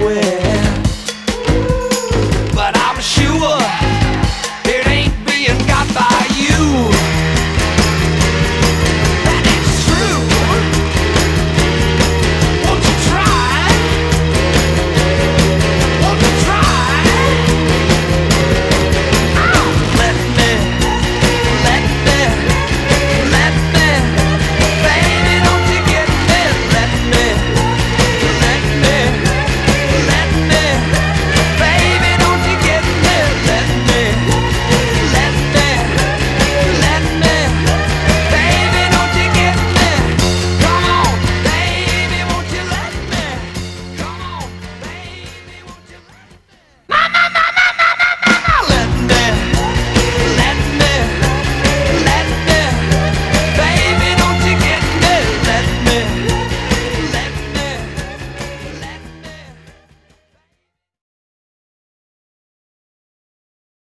away.